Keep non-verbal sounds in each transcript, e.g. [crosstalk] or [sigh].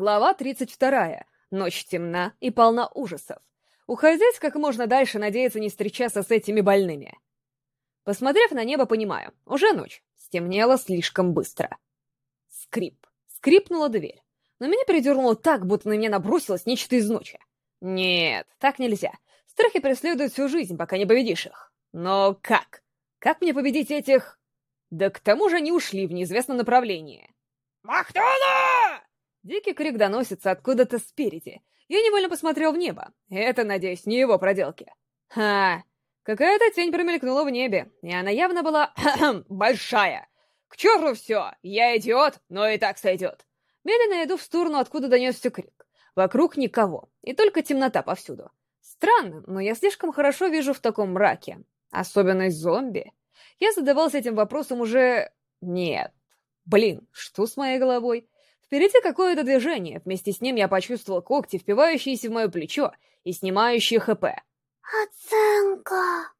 Глава 32. Ночь темна и полна ужасов. Уходить как можно дальше, надеяться не встречаться с этими больными. Посмотрев на небо, понимаю, уже ночь. Стемнело слишком быстро. Скрип. Скрипнула дверь. Но меня передернуло так, будто на меня набросилось нечто из ночи. Нет, так нельзя. Страхи преследуют всю жизнь, пока не победишь их. Но как? Как мне победить этих... Да к тому же они ушли в неизвестном направлении. «Махтула!» Дикий крик доносится откуда-то спереди. Я невольно посмотрел в небо. Это, надеюсь, не его проделки. Ха! Какая-то тень промелькнула в небе, и она явно была [clears throat] большая. К черту все! Я идиот, но и так сойдет. Медленно иду в сторону, откуда донесся крик. Вокруг никого, и только темнота повсюду. Странно, но я слишком хорошо вижу в таком мраке. Особенность зомби. Я задавался этим вопросом уже... Нет. Блин, что с моей головой? Впереди какое-то движение. Вместе с ним я почувствовал когти, впивающиеся в мое плечо и снимающие ХП. Оценка.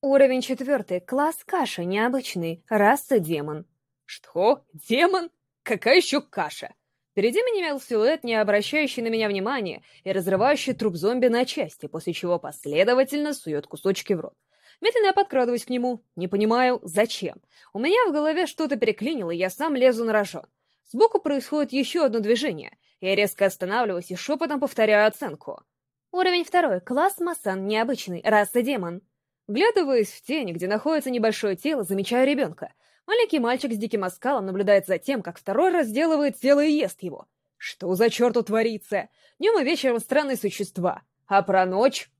Уровень четвертый. Класс каша, необычный. Раса демон. Что? Демон? Какая еще каша? Впереди меня имел силуэт, не обращающий на меня внимания и разрывающий труп зомби на части, после чего последовательно сует кусочки в рот. Медленно я подкрадываюсь к нему. Не понимаю, зачем. У меня в голове что-то переклинило, и я сам лезу на рожон. Сбоку происходит еще одно движение. Я резко останавливаюсь и шепотом повторяю оценку. Уровень второй. Класс Масан. Необычный. Раса демон. Вглядываясь в тень, где находится небольшое тело, замечаю ребенка. Маленький мальчик с диким оскалом наблюдает за тем, как второй разделывает тело и ест его. Что за черту творится? Днем и вечером странные существа. А про ночь?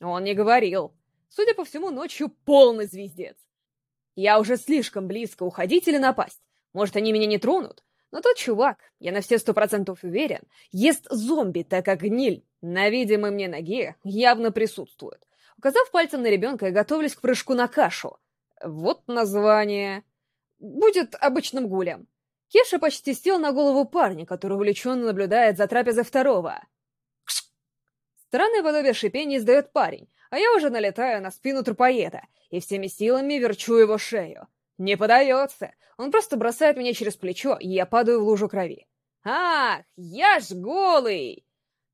Он не говорил. Судя по всему, ночью полный звездец. Я уже слишком близко уходить или напасть. Может, они меня не тронут? Но тот чувак, я на все сто процентов уверен, ест зомби, так как гниль на видимой мне ноге явно присутствует. Указав пальцем на ребенка, я готовлюсь к прыжку на кашу. Вот название. Будет обычным гулем. Кеша почти сел на голову парня, который увлеченно наблюдает за трапезой второго. Странное подобие шипения издает парень, а я уже налетаю на спину трупоеда и всеми силами верчу его шею. Не подается. Он просто бросает меня через плечо, и я падаю в лужу крови. Ах, я ж голый!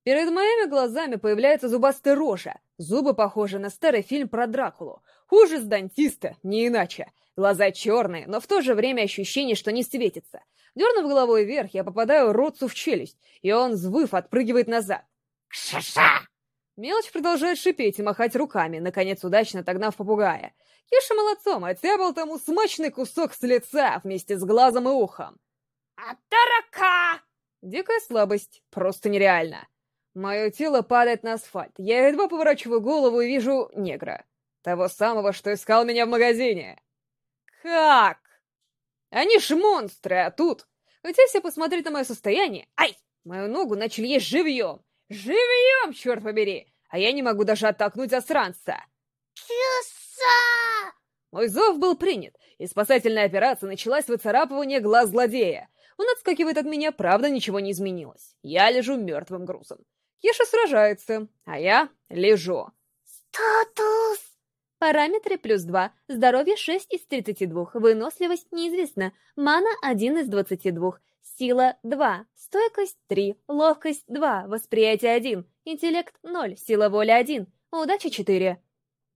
Перед моими глазами появляется зубастая рожа. Зубы похожи на старый фильм про Дракулу. Ужас дантиста, не иначе. Глаза черные, но в то же время ощущение, что не светится. Дернув головой вверх, я попадаю Ротсу в челюсть, и он, взвыв, отпрыгивает назад. «Ша-ша!» Мелочь продолжает шипеть и махать руками, наконец удачно отогнав попугая. Киша молодцом, оттябал тому смачный кусок с лица вместе с глазом и ухом. «Атарака!» Дикая слабость, просто нереально. Мое тело падает на асфальт. Я едва поворачиваю голову и вижу негра. Того самого, что искал меня в магазине. Как? Они ж монстры, а тут... Хотя все посмотреть на мое состояние... Ай! Мою ногу начали есть живьем. Живьем, черт побери! А я не могу даже оттолкнуть засранца. Киса! Мой зов был принят, и спасательная операция началась с выцарапывания глаз злодея. Он отскакивает от меня, правда, ничего не изменилось. Я лежу мертвым грузом. Кеша сражается, а я лежу. Статус! Параметры плюс 2, здоровье 6 из 32, выносливость неизвестна, мана 1 из 22, сила 2, стойкость 3, ловкость 2, восприятие 1, интеллект 0, сила воли 1, удача 4.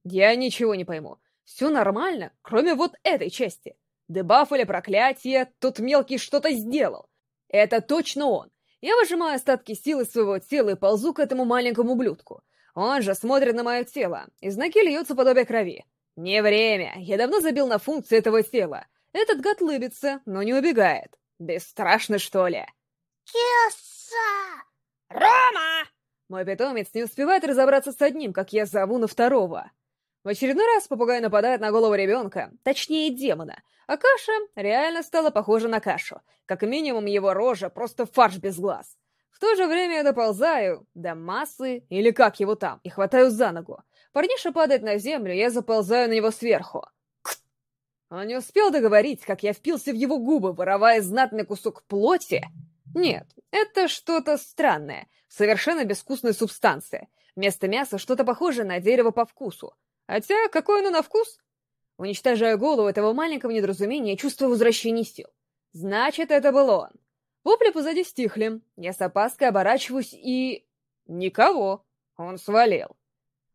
Я ничего не пойму. Все нормально, кроме вот этой части. Дебаф или проклятие, тут мелкий что-то сделал. Это точно он. Я выжимаю остатки силы своего тела и ползу к этому маленькому ублюдку. Он же смотрит на мое тело. Из ноги льется подобие крови. Не время. Я давно забил на функцию этого тела. Этот гад лыбится, но не убегает. Бесстрашно, что ли? Киса! Рома! Мой питомец не успевает разобраться с одним, как я зову на второго. В очередной раз попугай нападает на голову ребенка, точнее демона, а каша реально стала похожа на кашу. Как минимум его рожа просто фарш без глаз. В то же время я доползаю до массы, или как его там, и хватаю за ногу. Парниша падает на землю, я заползаю на него сверху. Он не успел договорить, как я впился в его губы, воровая знатный кусок плоти. Нет, это что-то странное, совершенно безвкусная субстанция. Вместо мяса что-то похожее на дерево по вкусу. Хотя, какой оно на вкус? Уничтожая голову этого маленького недоразумения, чувствую возвращение сил. Значит, это был он. Вопли позади стихли. Я с опаской оборачиваюсь и... Никого. Он свалил.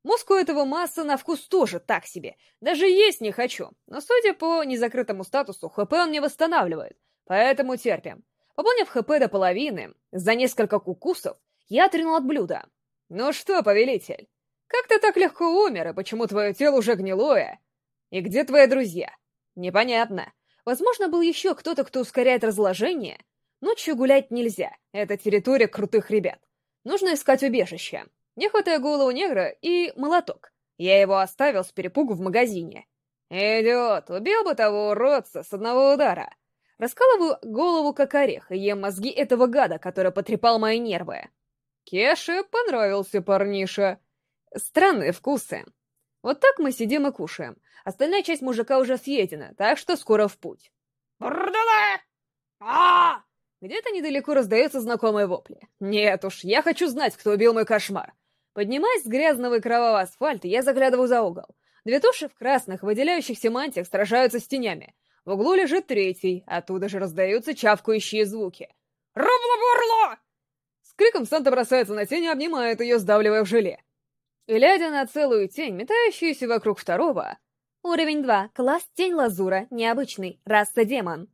Мозг у этого масса на вкус тоже так себе. Даже есть не хочу. Но судя по незакрытому статусу, ХП он не восстанавливает. Поэтому терпим. Пополнив ХП до половины, за несколько кукусов, я отринул от блюда. «Ну что, повелитель, как ты так легко умер, и почему твое тело уже гнилое? И где твои друзья?» «Непонятно. Возможно, был еще кто-то, кто ускоряет разложение. Ночью гулять нельзя, это территория крутых ребят. Нужно искать убежище. Не хватает голову негра и молоток. Я его оставил с перепугу в магазине. «Идиот, убил бы того уродца с одного удара!» Раскалываю голову как орех и ем мозги этого гада, который потрепал мои нервы. Кеше понравился парниша. Странные вкусы. Вот так мы сидим и кушаем. Остальная часть мужика уже съедена, так что скоро в путь. Бурдала! а Где-то недалеко раздаются знакомые вопли. Нет уж, я хочу знать, кто убил мой кошмар. Поднимаясь с грязного и кровавого асфальта, я заглядываю за угол. Две туши в красных, выделяющихся мантиях сражаются с тенями. В углу лежит третий, оттуда же раздаются чавкающие звуки. «Рубло-бурло!» С криком Санта бросается на тень и обнимает ее, сдавливая в желе. Глядя на целую тень, метающуюся вокруг второго... Уровень 2. Класс Тень Лазура. Необычный. Раса Демон.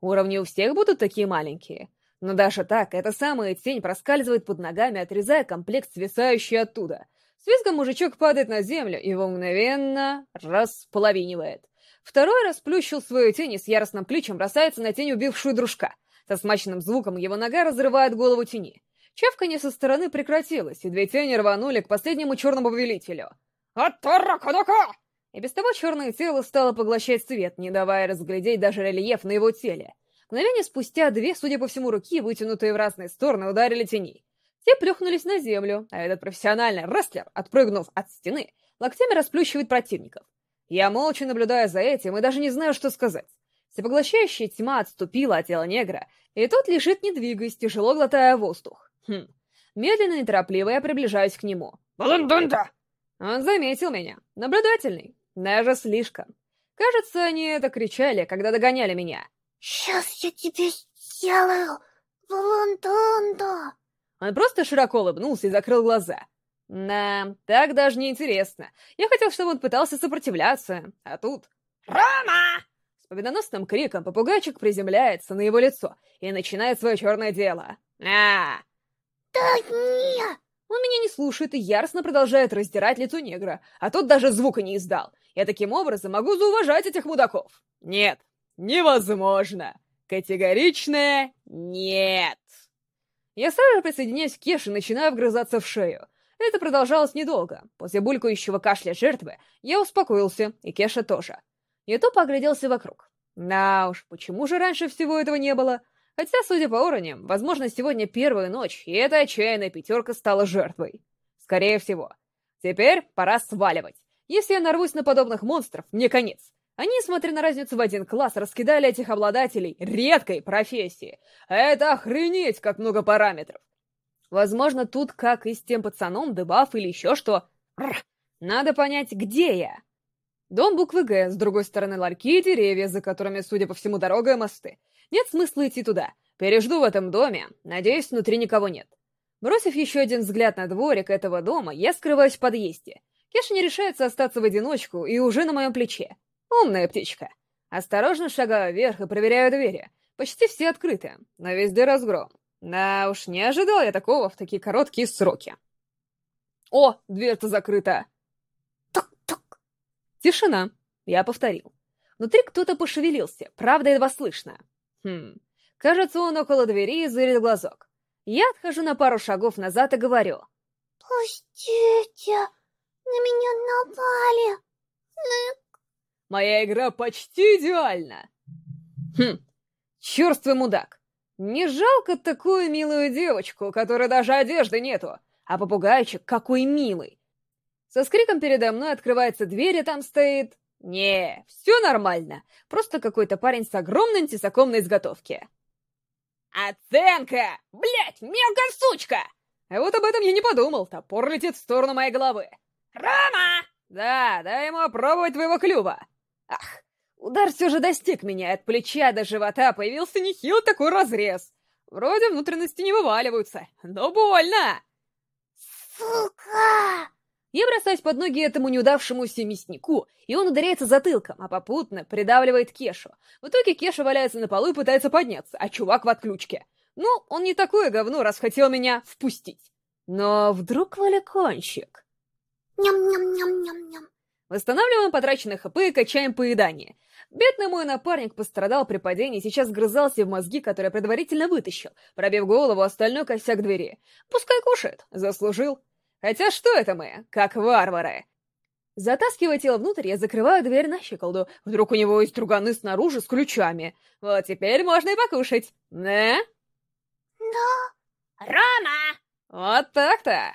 Уровни у всех будут такие маленькие. Но даже так, эта самая тень проскальзывает под ногами, отрезая комплект, свисающий оттуда. С визгом мужичок падает на землю, и его мгновенно располовинивает. Второй расплющил свою тень и с яростным плечем бросается на тень, убившую дружка. Со смачным звуком его нога разрывает голову тени. Чавканье со стороны прекратилось, и две тени рванули к последнему черному повелителю. «Аттаракадака!» И без того черное тело стало поглощать свет, не давая разглядеть даже рельеф на его теле. Мгновение спустя две, судя по всему, руки, вытянутые в разные стороны, ударили теней. Те плюхнулись на землю, а этот профессиональный рестлер, отпрыгнув от стены, локтями расплющивает противников. Я молча наблюдаю за этим и даже не знаю, что сказать. Всепоглощающая тьма отступила от тела негра, и тот лежит, не двигаясь, тяжело глотая воздух. Хм. Медленно и торопливо я приближаюсь к нему. «Баландунда!» Он заметил меня. Наблюдательный. Даже слишком. Кажется, они это кричали, когда догоняли меня. «Сейчас я тебе сделаю, Баландунда!» Он просто широко улыбнулся и закрыл глаза. Да, так даже не интересно. Я хотел, чтобы он пытался сопротивляться, а тут... «Рома!» С победоносным криком попугайчик приземляется на его лицо и начинает свое черное дело. а «Да нет!» Он меня не слушает и яростно продолжает раздирать лицо негра, а тот даже звука не издал. Я таким образом могу зауважать этих мудаков. Нет, невозможно. Категоричное нет. Я сразу же присоединяюсь к Кеше и начинаю вгрызаться в шею. Это продолжалось недолго. После булькающего кашля жертвы я успокоился, и Кеша тоже. Я тупо огляделся вокруг. Да уж, почему же раньше всего этого не было? Хотя, судя по уровням, возможно, сегодня первая ночь, и эта отчаянная пятерка стала жертвой. Скорее всего. Теперь пора сваливать. Если я нарвусь на подобных монстров, мне конец. Они, несмотря на разницу в один класс, раскидали этих обладателей редкой профессии. Это охренеть, как много параметров. Возможно, тут, как и с тем пацаном, дебаф или еще что. Надо понять, где я. Дом буквы «Г», с другой стороны ларьки и деревья, за которыми, судя по всему, дорога и мосты. Нет смысла идти туда. Пережду в этом доме. Надеюсь, внутри никого нет. Бросив еще один взгляд на дворик этого дома, я скрываюсь в подъезде. Кеша не решается остаться в одиночку и уже на моем плече. Умная птичка. Осторожно шагаю вверх и проверяю двери. Почти все открыты, но везде разгром. Да уж, не ожидал я такого в такие короткие сроки. О, дверь-то закрыта. Тук-тук. Тишина. Я повторил. Внутри кто-то пошевелился, правда, едва слышно. Хм, кажется, он около двери и зырит глазок. Я отхожу на пару шагов назад и говорю. «Пустите, на меня напали!» Моя игра почти идеальна. Хм, черствый мудак. Не жалко такую милую девочку, которой даже одежды нету, а попугайчик какой милый. Со скриком передо мной открывается дверь, и там стоит... Не, все нормально. Просто какой-то парень с огромным тесаком на изготовке. Оценка! Блять, мелкая сучка! А вот об этом я не подумал. Топор летит в сторону моей головы. «Рома!» Да, дай ему опробовать твоего клюва. Ах, удар все же достиг меня, от плеча до живота появился нехил такой разрез. Вроде внутренности не вываливаются, но больно. Сука! Я бросаюсь под ноги этому неудавшемуся мяснику, и он ударяется затылком, а попутно придавливает Кешу. В итоге Кеша валяется на полу и пытается подняться, а чувак в отключке. Ну, он не такое говно, раз хотел меня впустить. Но вдруг валикончик? Ням-ням-ням-ням-ням. Восстанавливаем потраченные ХП и качаем поедание. Бедный мой напарник пострадал при падении, сейчас грызался в мозги, которые предварительно вытащил, пробив голову остальной косяк двери. Пускай кушает, заслужил. Хотя что это мы, как варвары? Затаскивая тело внутрь, я закрываю дверь на щеколду. Вдруг у него есть друганы снаружи с ключами. Вот теперь можно и покушать. Да? Да. Рома! Вот так-то.